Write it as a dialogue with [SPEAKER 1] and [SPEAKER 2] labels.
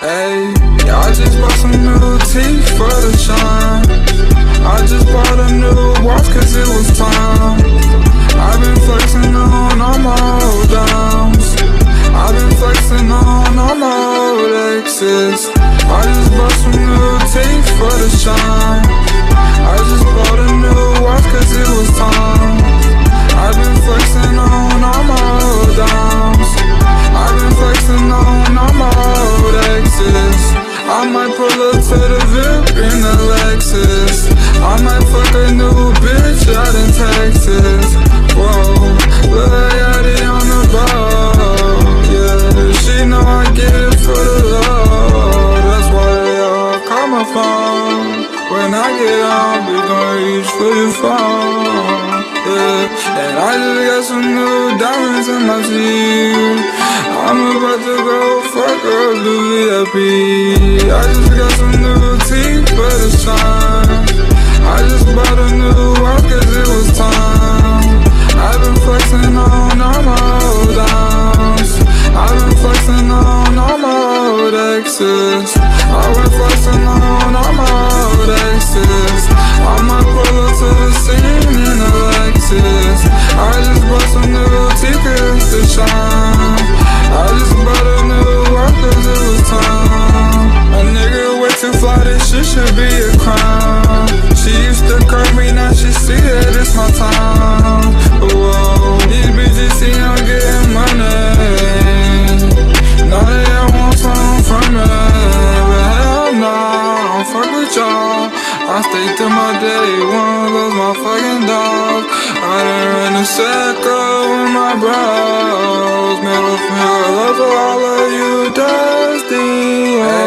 [SPEAKER 1] Hey, I just bought some new teeth for the shine. I just bought a new watch cause it was time. I've been flexing on all my old dimes. I've been flexing on all my old exes. I just bought out in Texas. Whoa, Lil Yachty on the boat. Yeah, she know I get it for the love. That's why all call my phone. When I get on, we gon' reach for your phone. Yeah, and I just got some new diamonds in my teeth. I'm about to go fuck up the VIP. I just exes. I've been flexing on my old exes. I might pull up to the scene in a Lexus. I just bought some new tickets to shine. I just bought a new watch cause it was time. A nigga way too fly, this shit should be a crime. I stay to my day one, those my fucking dogs. I done ran a circle with my bros. Middle finger love all of you, Dusty.